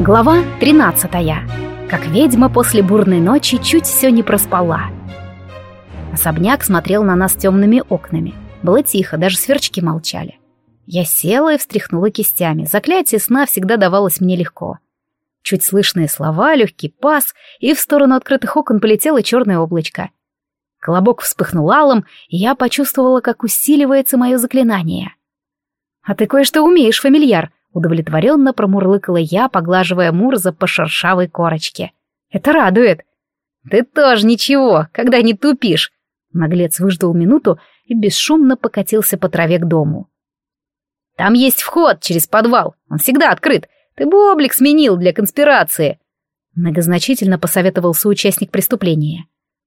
Глава 13. Как ведьма после бурной ночи чуть все не проспала. Особняк смотрел на нас темными окнами. Было тихо, даже сверчки молчали. Я села и встряхнула кистями. Заклятие сна всегда давалось мне легко. Чуть слышные слова, легкий пас, и в сторону открытых окон полетело черное облачко. Колобок вспыхнул алым, и я почувствовала, как усиливается мое заклинание. «А ты кое-что умеешь, фамильяр», Удовлетворенно промурлыкала я, поглаживая Мурза по шершавой корочке. «Это радует!» «Ты тоже ничего, когда не тупишь!» Наглец выждал минуту и бесшумно покатился по траве к дому. «Там есть вход через подвал, он всегда открыт. Ты бы облик сменил для конспирации!» Многозначительно посоветовал соучастник преступления.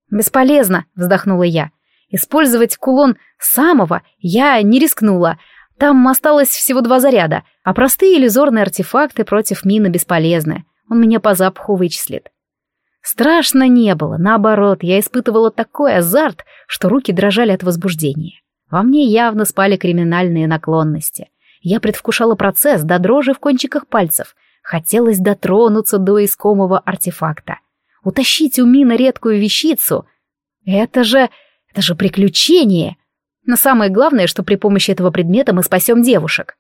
«Бесполезно!» — вздохнула я. «Использовать кулон самого я не рискнула, — там осталось всего два заряда, а простые иллюзорные артефакты против мины бесполезны. Он меня по запаху вычислит. Страшно не было, наоборот, я испытывала такой азарт, что руки дрожали от возбуждения. Во мне явно спали криминальные наклонности. Я предвкушала процесс до дрожи в кончиках пальцев. Хотелось дотронуться до искомого артефакта. Утащить у Мина редкую вещицу. Это же... это же приключение! Но самое главное, что при помощи этого предмета мы спасем девушек.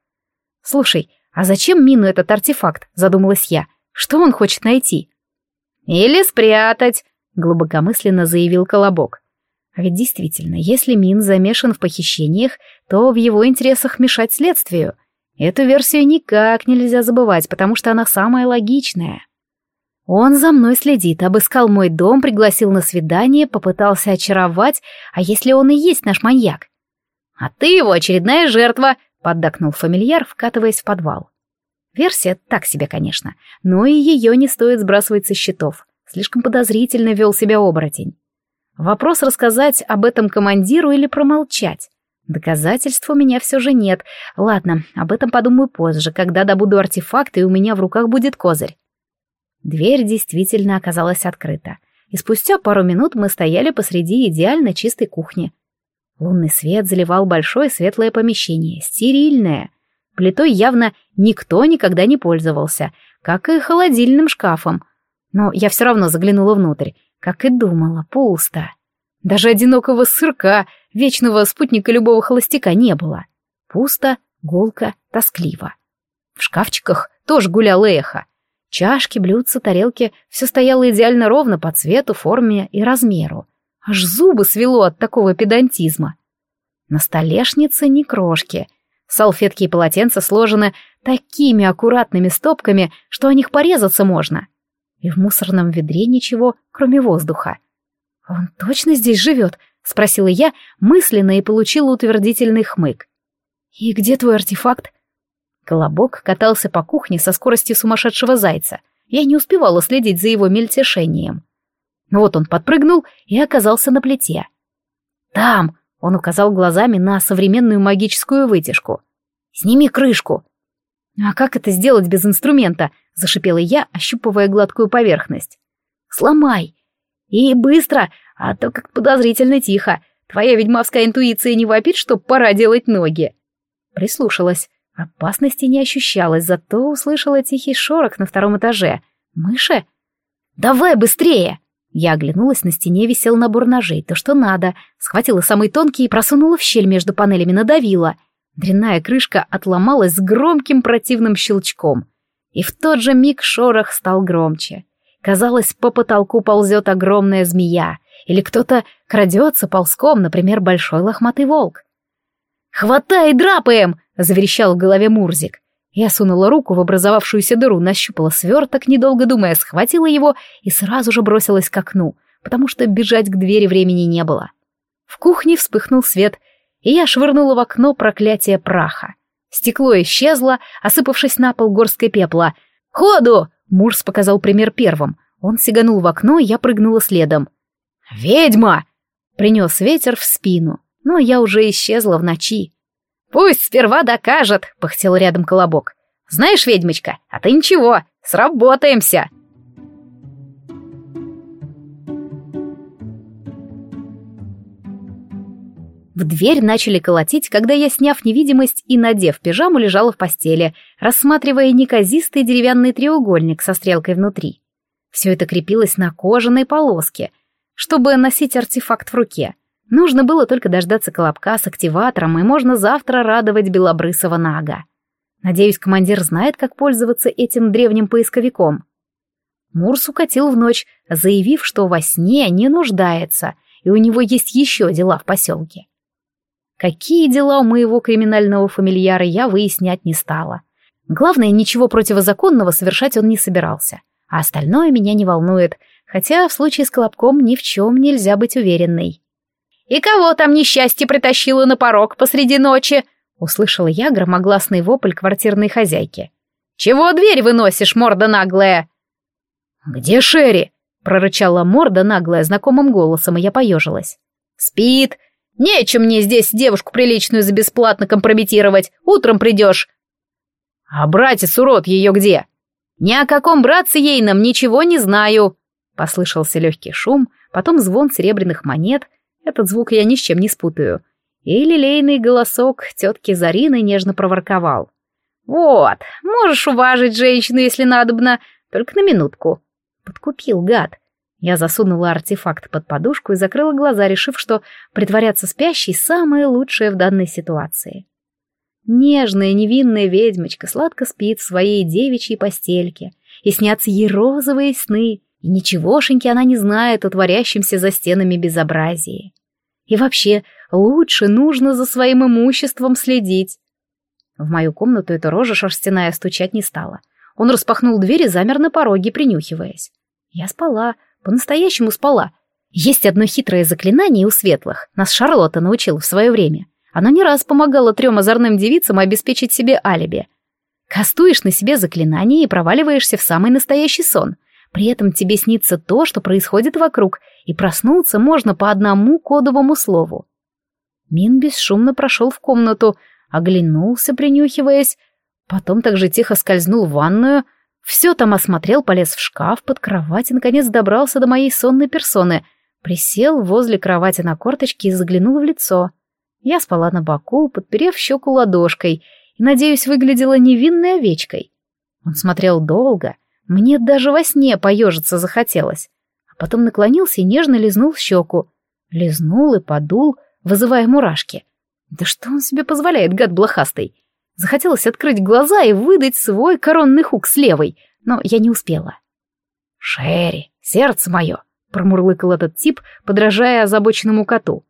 Слушай, а зачем Мину этот артефакт? Задумалась я. Что он хочет найти? Или спрятать, глубокомысленно заявил Колобок. А ведь действительно, если Мин замешан в похищениях, то в его интересах мешать следствию. Эту версию никак нельзя забывать, потому что она самая логичная. Он за мной следит, обыскал мой дом, пригласил на свидание, попытался очаровать, а если он и есть наш маньяк? «А ты его очередная жертва», — поддакнул фамильяр, вкатываясь в подвал. Версия так себе, конечно, но и ее не стоит сбрасывать со счетов. Слишком подозрительно вел себя оборотень. Вопрос рассказать об этом командиру или промолчать. Доказательств у меня все же нет. Ладно, об этом подумаю позже, когда добуду артефакт, и у меня в руках будет козырь. Дверь действительно оказалась открыта. И спустя пару минут мы стояли посреди идеально чистой кухни. Лунный свет заливал большое светлое помещение, стерильное. Плитой явно никто никогда не пользовался, как и холодильным шкафом. Но я все равно заглянула внутрь, как и думала, пусто. Даже одинокого сырка, вечного спутника любого холостяка не было. Пусто, голко, тоскливо. В шкафчиках тоже гулял эхо. Чашки, блюдца, тарелки — все стояло идеально ровно по цвету, форме и размеру — Аж зубы свело от такого педантизма. На столешнице ни крошки. Салфетки и полотенца сложены такими аккуратными стопками, что о них порезаться можно. И в мусорном ведре ничего, кроме воздуха. «Он точно здесь живет?» — спросила я мысленно и получила утвердительный хмык. «И где твой артефакт?» Колобок катался по кухне со скоростью сумасшедшего зайца. Я не успевала следить за его мельтешением. Вот он подпрыгнул и оказался на плите. «Там!» — он указал глазами на современную магическую вытяжку. «Сними крышку!» «А как это сделать без инструмента?» — зашипела я, ощупывая гладкую поверхность. «Сломай!» «И быстро, а то как подозрительно тихо. Твоя ведьмовская интуиция не вопит, что пора делать ноги!» Прислушалась. Опасности не ощущалось, зато услышала тихий шорох на втором этаже. «Мыши?» «Давай быстрее!» Я оглянулась на стене, висел набор ножей, то, что надо. Схватила самый тонкий и просунула в щель между панелями, надавила. Дрянная крышка отломалась с громким противным щелчком. И в тот же миг шорох стал громче. Казалось, по потолку ползет огромная змея. Или кто-то крадется ползком, например, большой лохматый волк. «Хватай, драпаем!» — заверещал в голове Мурзик. Я сунула руку в образовавшуюся дыру, нащупала сверток, недолго думая, схватила его и сразу же бросилась к окну, потому что бежать к двери времени не было. В кухне вспыхнул свет, и я швырнула в окно проклятие праха. Стекло исчезло, осыпавшись на пол горской пепла. «Ходу!» — Мурс показал пример первым. Он сиганул в окно, я прыгнула следом. «Ведьма!» — принес ветер в спину, но я уже исчезла в ночи. «Пусть сперва докажет», — пыхтел рядом Колобок. «Знаешь, ведьмочка, а ты ничего, сработаемся!» В дверь начали колотить, когда я, сняв невидимость и надев пижаму, лежала в постели, рассматривая неказистый деревянный треугольник со стрелкой внутри. Все это крепилось на кожаной полоске, чтобы носить артефакт в руке — Нужно было только дождаться колобка с активатором, и можно завтра радовать белобрысого Нага. Надеюсь, командир знает, как пользоваться этим древним поисковиком. Мурс укатил в ночь, заявив, что во сне не нуждается, и у него есть еще дела в поселке. Какие дела у моего криминального фамильяра я выяснять не стала. Главное, ничего противозаконного совершать он не собирался, а остальное меня не волнует, хотя в случае с Колобком ни в чем нельзя быть уверенной. И кого там несчастье притащило на порог посреди ночи?» — услышала я громогласный вопль квартирной хозяйки. «Чего дверь выносишь, морда наглая?» «Где Шерри?» — прорычала морда наглая знакомым голосом, и я поежилась. «Спит. Нечем мне здесь девушку приличную за бесплатно компрометировать. Утром придешь». «А братец, урод, ее где?» «Ни о каком братце ей нам ничего не знаю», — послышался легкий шум, потом звон серебряных монет — этот звук я ни с чем не спутаю. И лилейный голосок тетки Зарины нежно проворковал. «Вот, можешь уважить женщину, если надобно, только на минутку». Подкупил гад. Я засунула артефакт под подушку и закрыла глаза, решив, что притворяться спящей — самое лучшее в данной ситуации. Нежная невинная ведьмочка сладко спит в своей девичьей постельке, и снятся ей розовые сны — и ничегошеньки она не знает о творящемся за стенами безобразии. И вообще, лучше нужно за своим имуществом следить. В мою комнату эта рожа шерстяная стучать не стала. Он распахнул дверь и замер на пороге, принюхиваясь. Я спала, по-настоящему спала. Есть одно хитрое заклинание у светлых, нас Шарлотта научила в свое время. Оно не раз помогало трем озорным девицам обеспечить себе алиби. Кастуешь на себе заклинание и проваливаешься в самый настоящий сон — при этом тебе снится то, что происходит вокруг, и проснуться можно по одному кодовому слову. Мин бесшумно прошел в комнату, оглянулся, принюхиваясь, потом так же тихо скользнул в ванную, все там осмотрел, полез в шкаф, под кровать и, наконец, добрался до моей сонной персоны, присел возле кровати на корточке и заглянул в лицо. Я спала на боку, подперев щеку ладошкой, и, надеюсь, выглядела невинной овечкой. Он смотрел долго, мне даже во сне поежиться захотелось. А потом наклонился и нежно лизнул щеку. Лизнул и подул, вызывая мурашки. Да что он себе позволяет, гад блохастый? Захотелось открыть глаза и выдать свой коронный хук с левой, но я не успела. «Шерри, сердце мое!» — промурлыкал этот тип, подражая озабоченному коту.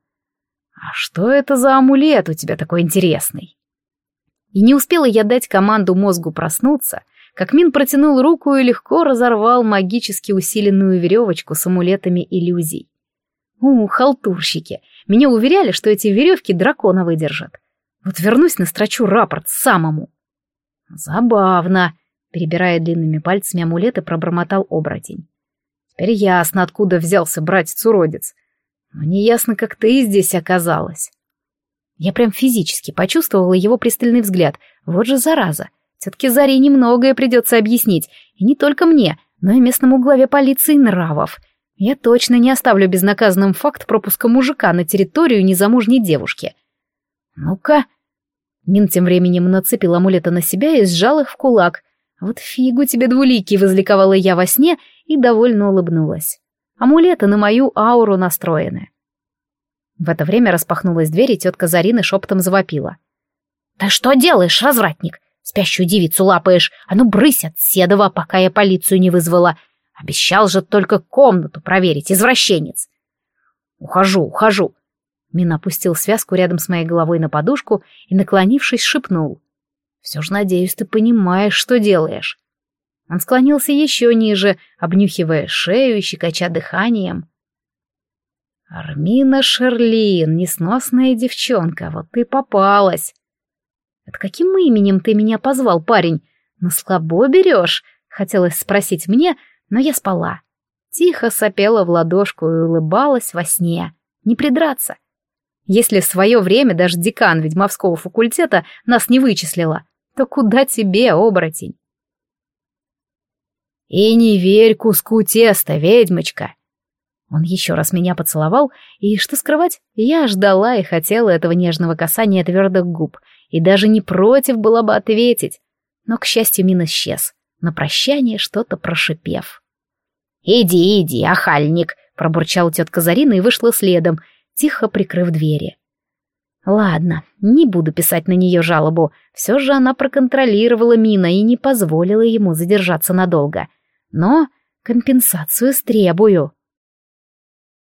«А что это за амулет у тебя такой интересный?» И не успела я дать команду мозгу проснуться — как Мин протянул руку и легко разорвал магически усиленную веревочку с амулетами иллюзий. У, халтурщики! Меня уверяли, что эти веревки дракона выдержат. Вот вернусь, настрочу рапорт самому. Забавно, перебирая длинными пальцами амулеты, пробормотал оборотень. Теперь ясно, откуда взялся братец-уродец. Но неясно, как ты здесь оказалась. Я прям физически почувствовала его пристальный взгляд. Вот же зараза! — Всё-таки Заре немногое придется объяснить, и не только мне, но и местному главе полиции нравов. Я точно не оставлю безнаказанным факт пропуска мужика на территорию незамужней девушки. Ну-ка. Мин тем временем нацепил амулета на себя и сжал их в кулак. Вот фигу тебе двуликий, возликовала я во сне и довольно улыбнулась. Амулеты на мою ауру настроены. В это время распахнулась дверь, и тетка Зарина шепотом завопила. «Ты что делаешь, развратник? Спящую девицу лапаешь. А ну, брысь от Седова, пока я полицию не вызвала. Обещал же только комнату проверить, извращенец. Ухожу, ухожу. Мин опустил связку рядом с моей головой на подушку и, наклонившись, шепнул. «Все же, надеюсь, ты понимаешь, что делаешь». Он склонился еще ниже, обнюхивая шею и щекоча дыханием. «Армина Шерлин, несносная девчонка, вот ты попалась!» «Под каким именем ты меня позвал, парень? На слабо берешь?» — хотелось спросить мне, но я спала. Тихо сопела в ладошку и улыбалась во сне. Не придраться. Если в свое время даже декан ведьмовского факультета нас не вычислила, то куда тебе, оборотень? «И не верь куску теста, ведьмочка!» Он еще раз меня поцеловал, и, что скрывать, я ждала и хотела этого нежного касания твердых губ, и даже не против была бы ответить, но, к счастью, Мин исчез, на прощание что-то прошипев. «Иди, иди, охальник!» — пробурчал тетка Зарина и вышла следом, тихо прикрыв двери. Ладно, не буду писать на нее жалобу. Все же она проконтролировала Мина и не позволила ему задержаться надолго. Но компенсацию стребую.